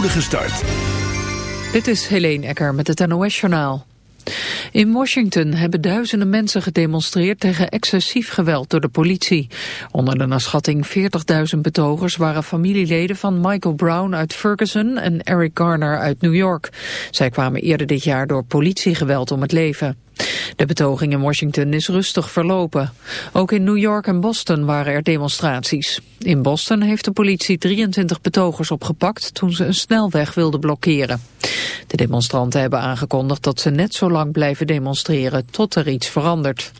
spoedige start. Dit is Helene Ecker met het NOS-journaal. In Washington hebben duizenden mensen gedemonstreerd tegen excessief geweld door de politie. Onder de naar schatting 40.000 betogers waren familieleden van Michael Brown uit Ferguson en Eric Garner uit New York. Zij kwamen eerder dit jaar door politiegeweld om het leven. De betoging in Washington is rustig verlopen. Ook in New York en Boston waren er demonstraties. In Boston heeft de politie 23 betogers opgepakt toen ze een snelweg wilden blokkeren. De demonstranten hebben aangekondigd dat ze net zo lang blijven demonstreren tot er iets verandert.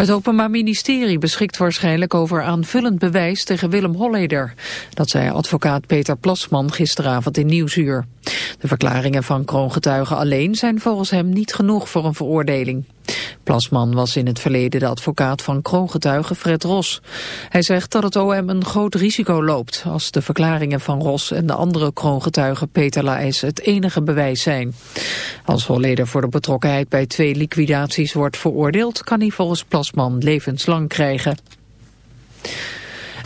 Het Openbaar Ministerie beschikt waarschijnlijk over aanvullend bewijs tegen Willem Holleder. Dat zei advocaat Peter Plasman gisteravond in Nieuwsuur. De verklaringen van kroongetuigen alleen zijn volgens hem niet genoeg voor een veroordeling. Plasman was in het verleden de advocaat van kroongetuige Fred Ros. Hij zegt dat het OM een groot risico loopt als de verklaringen van Ros en de andere kroongetuigen Peter Laes het enige bewijs zijn. Als Holleder voor de betrokkenheid bij twee liquidaties wordt veroordeeld kan hij volgens Plasman levenslang krijgen.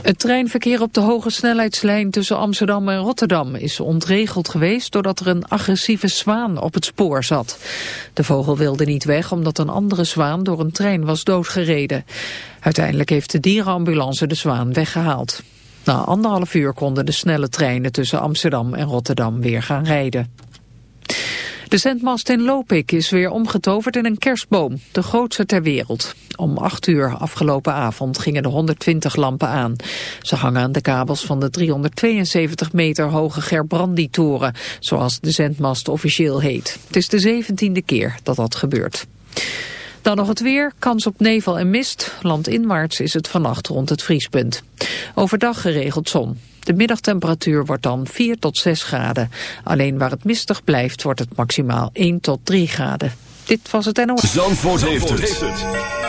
Het treinverkeer op de hoge snelheidslijn tussen Amsterdam en Rotterdam is ontregeld geweest doordat er een agressieve zwaan op het spoor zat. De vogel wilde niet weg omdat een andere zwaan door een trein was doodgereden. Uiteindelijk heeft de dierenambulance de zwaan weggehaald. Na anderhalf uur konden de snelle treinen tussen Amsterdam en Rotterdam weer gaan rijden. De zendmast in Lopik is weer omgetoverd in een kerstboom, de grootste ter wereld. Om 8 uur afgelopen avond gingen de 120 lampen aan. Ze hangen aan de kabels van de 372 meter hoge Gerbrandi-toren, zoals de zendmast officieel heet. Het is de zeventiende keer dat dat gebeurt. Dan nog het weer, kans op nevel en mist. Landinwaarts is het vannacht rond het vriespunt. Overdag geregeld zon. De middagtemperatuur wordt dan 4 tot 6 graden. Alleen waar het mistig blijft wordt het maximaal 1 tot 3 graden. Dit was het NOS. Zandvoort, Zandvoort heeft, het.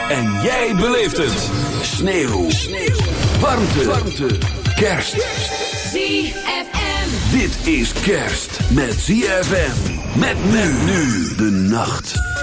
En jij beleeft het. Sneeuw. Sneeuw. Warmte. Warmte. Kerst. ZFM. Dit is kerst met ZFM. Met men nu de nacht.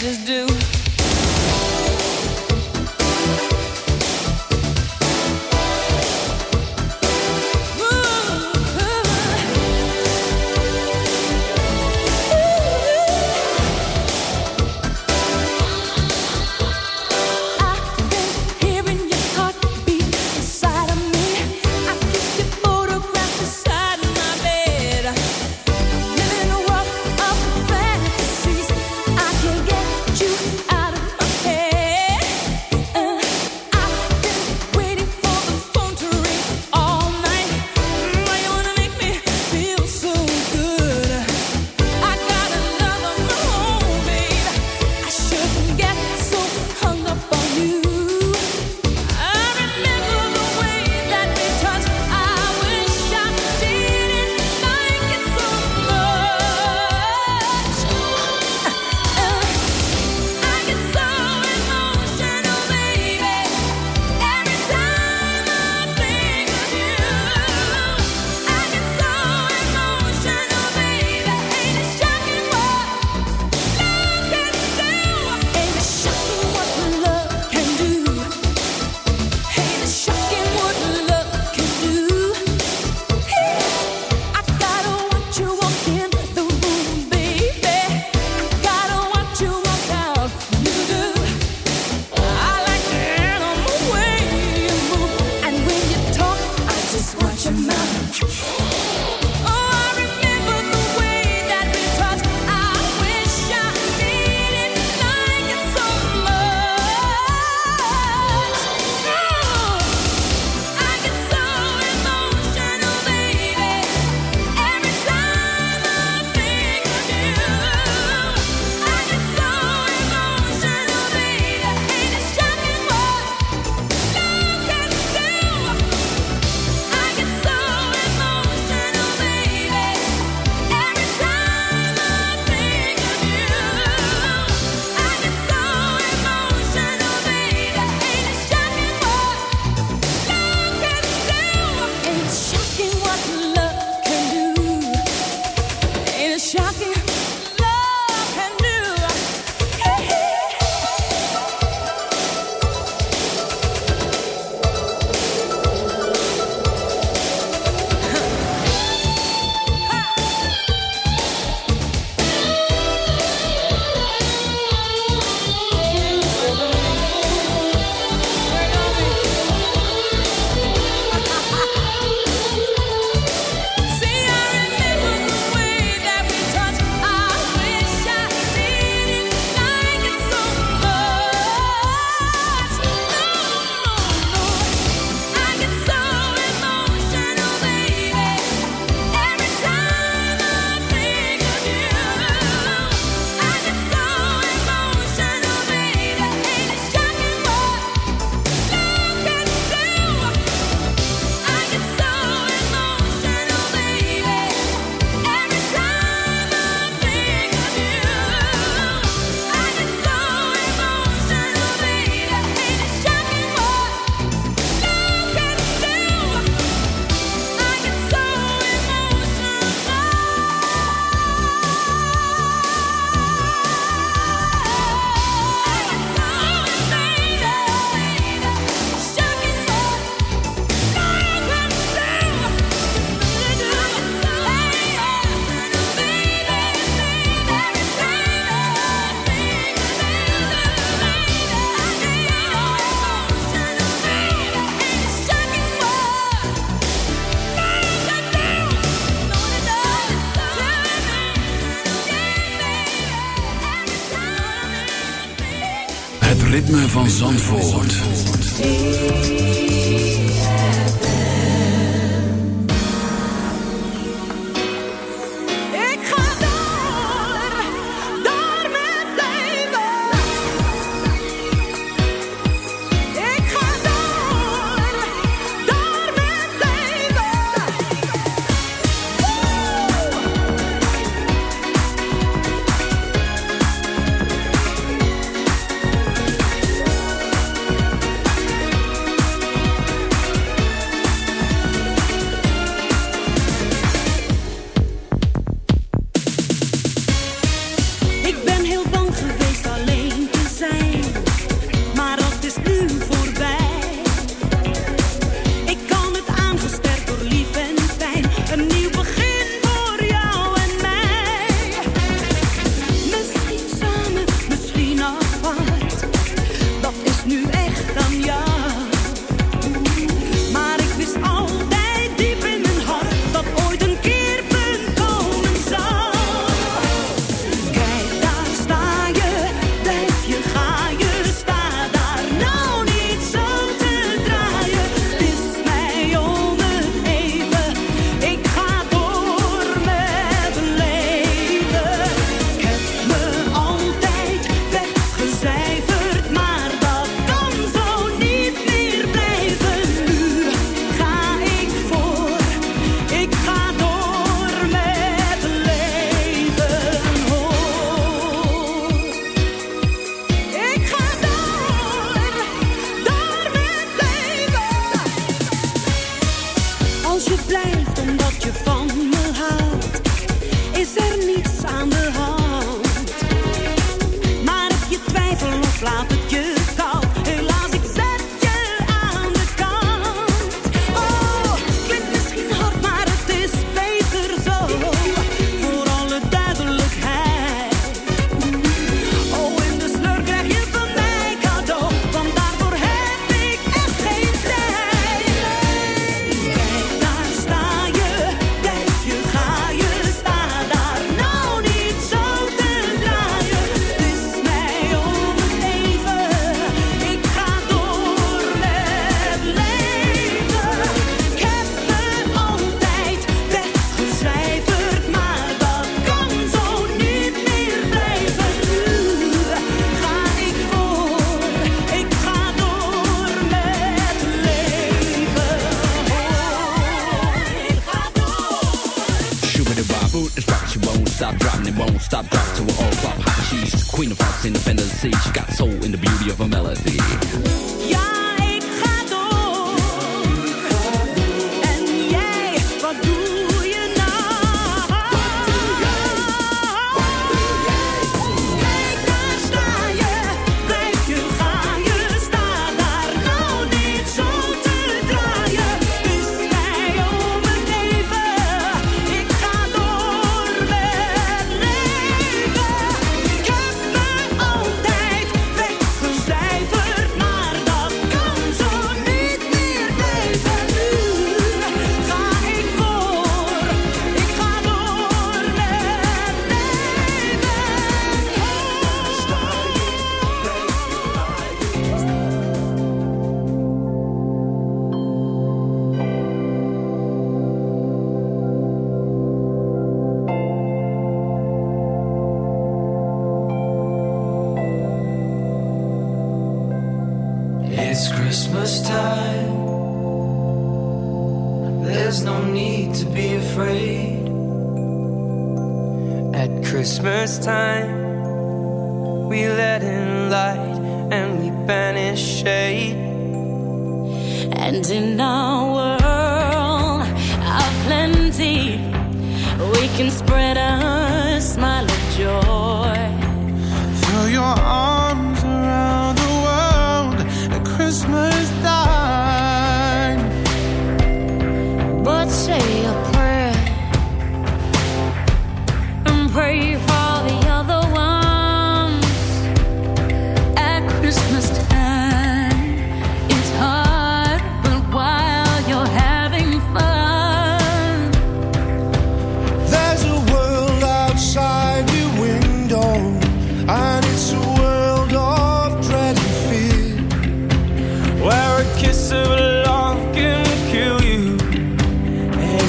Just do.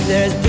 there's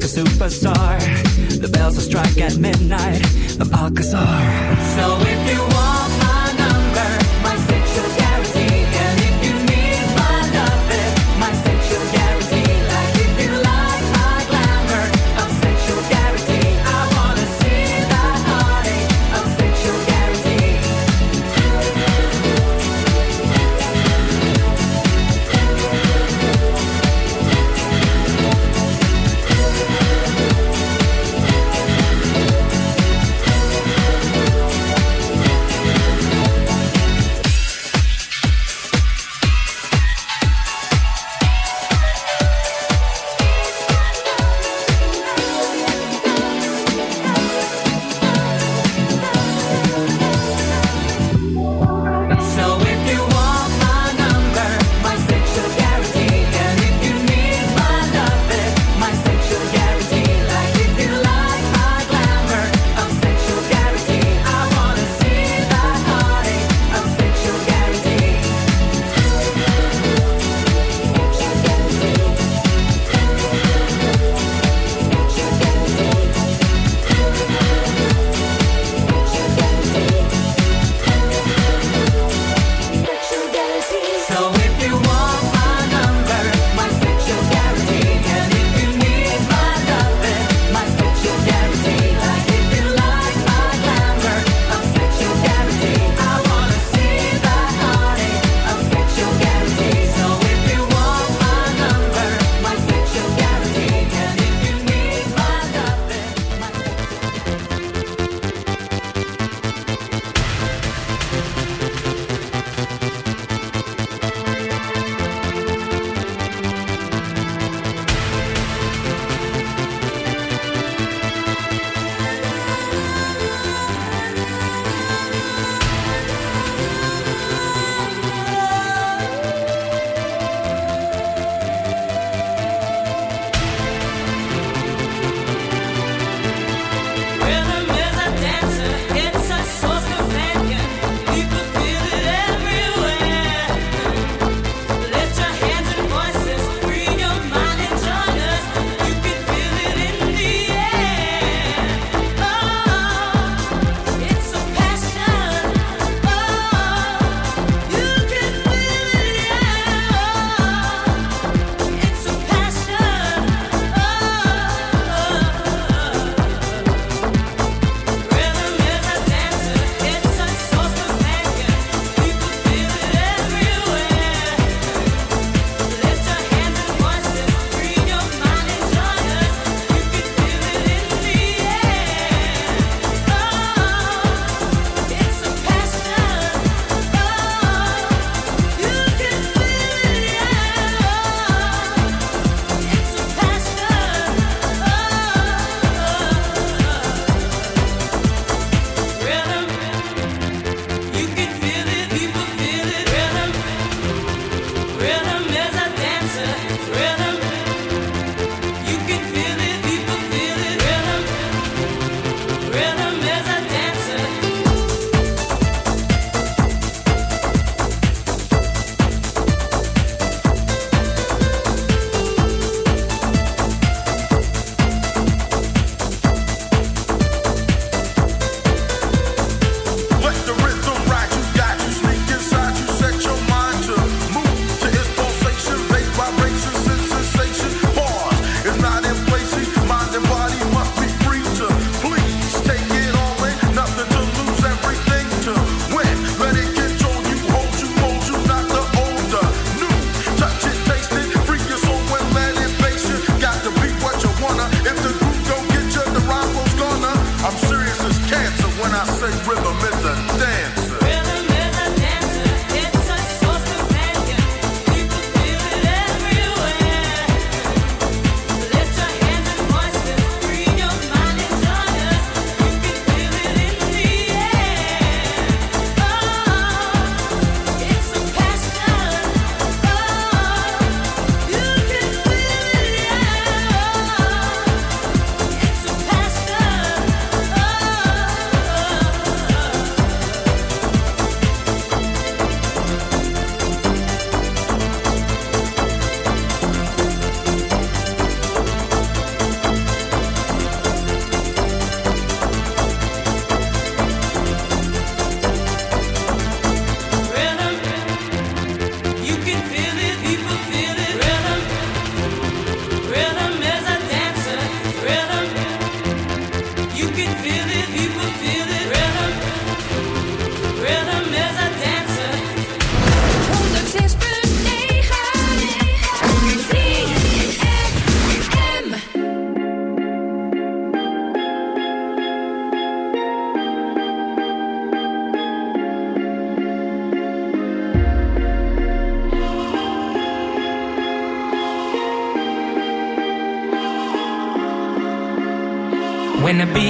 like a superstar. The bells will strike at midnight The Alcazar. So if you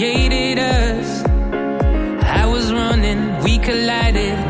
created us. I was running, we collided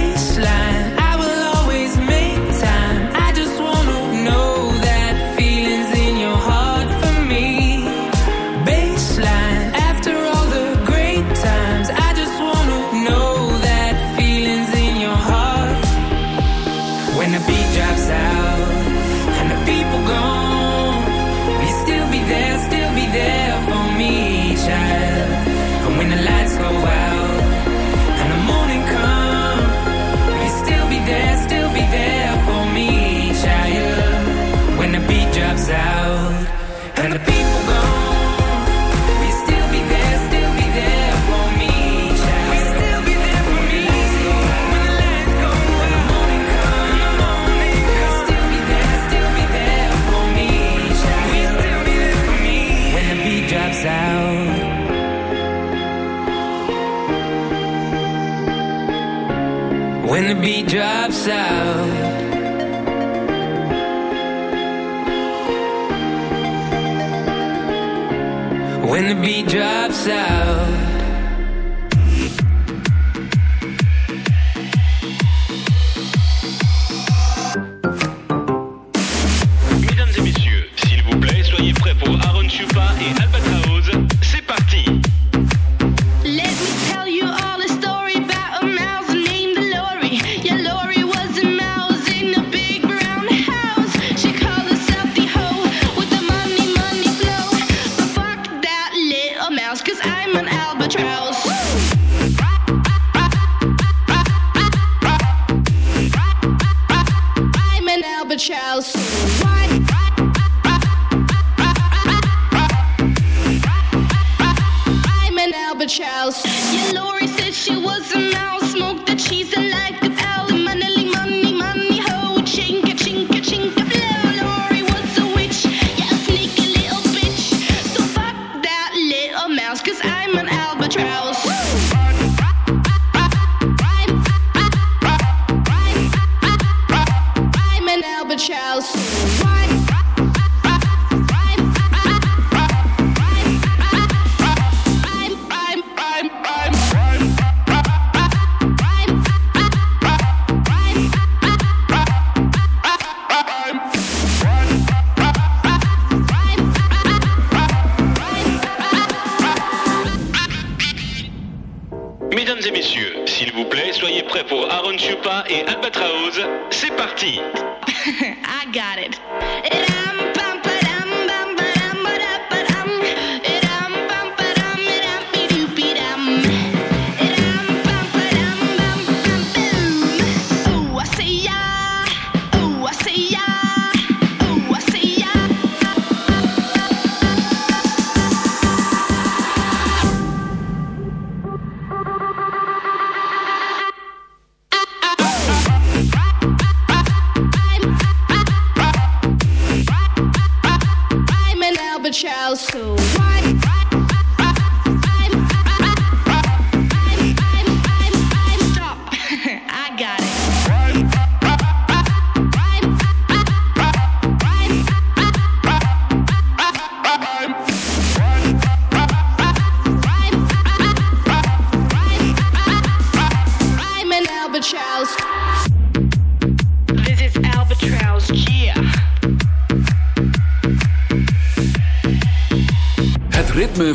To be drops out an albatross,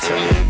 Talk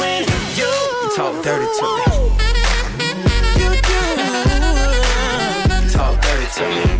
when you, You talk dirty to me. you do. You talk dirty to me.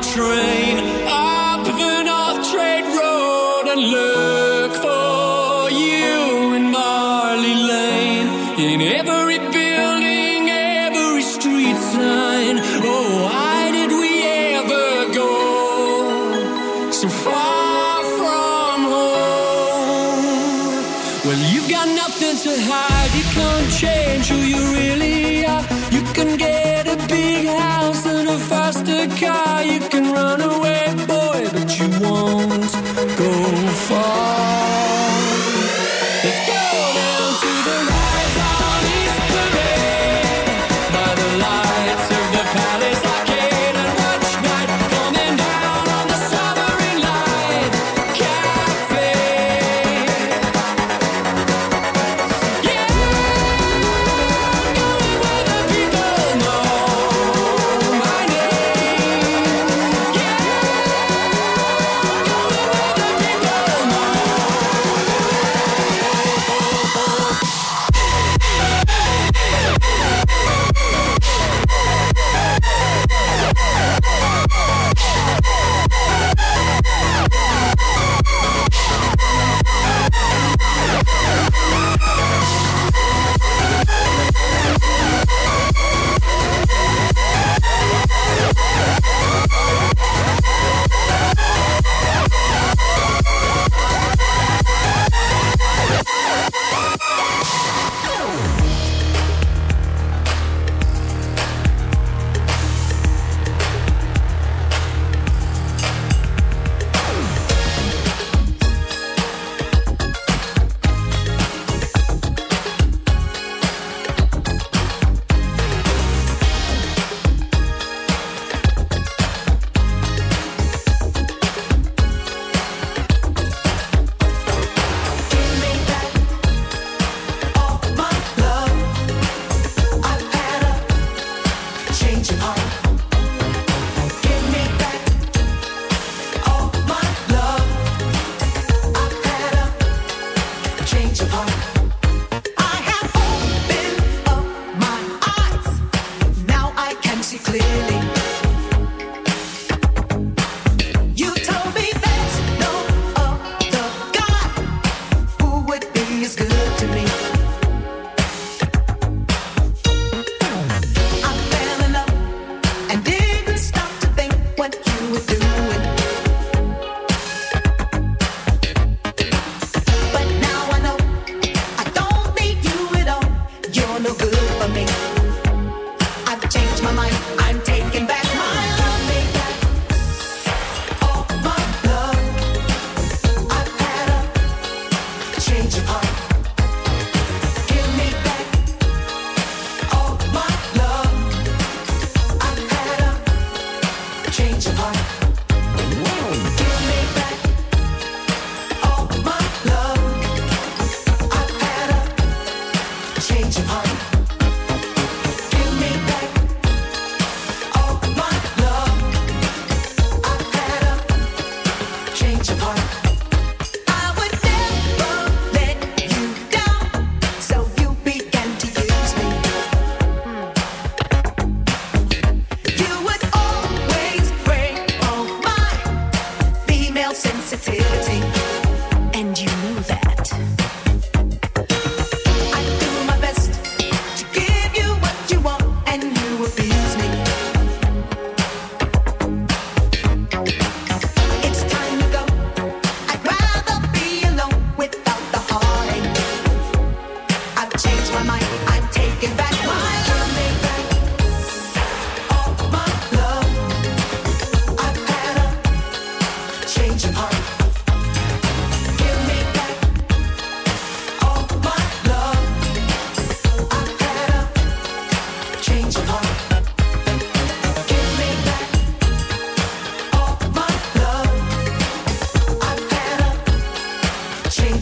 train.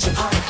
Of heart.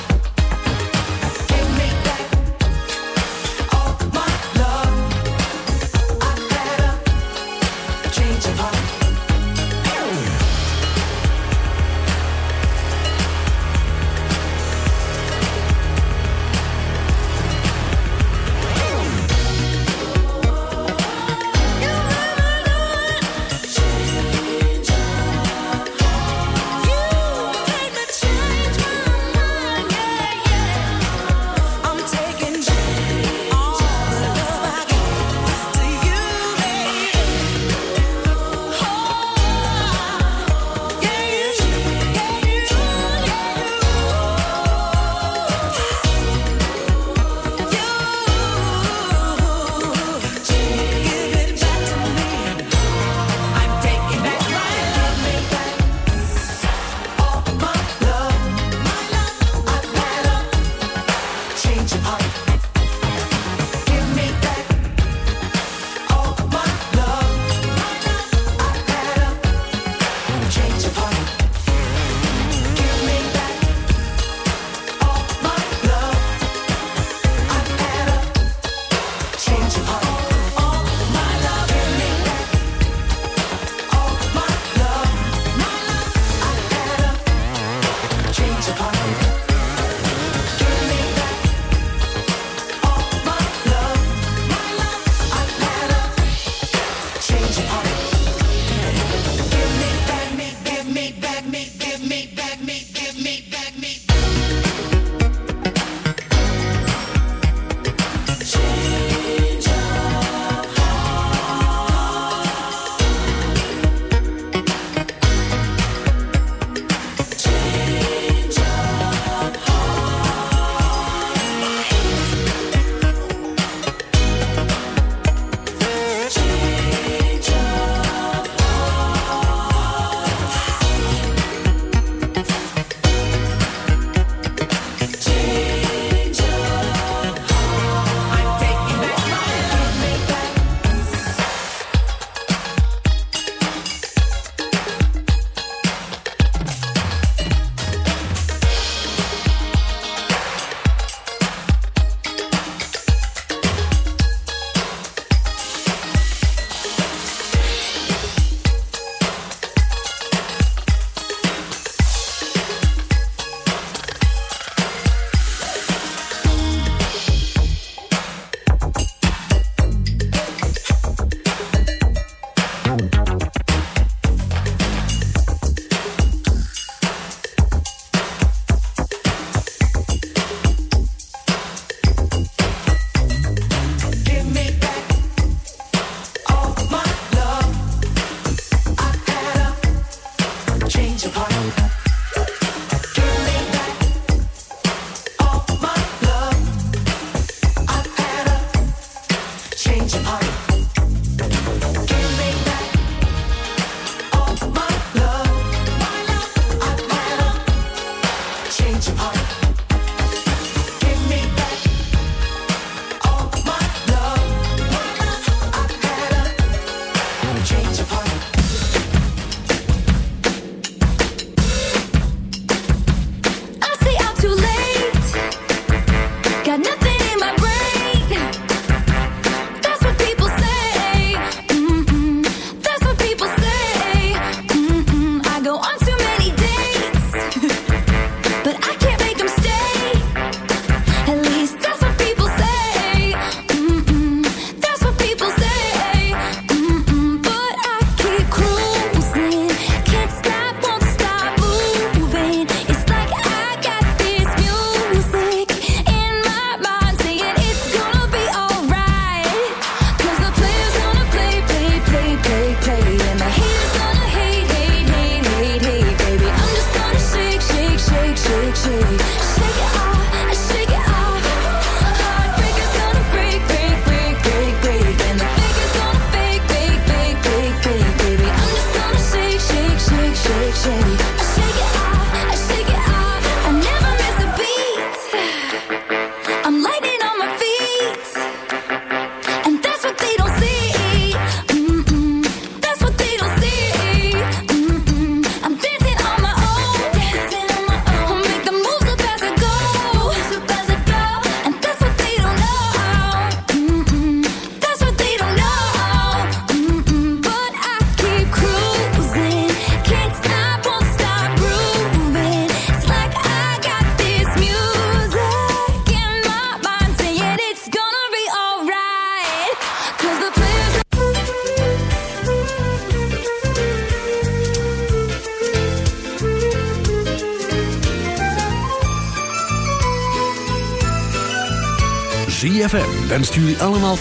en stuur jullie allemaal...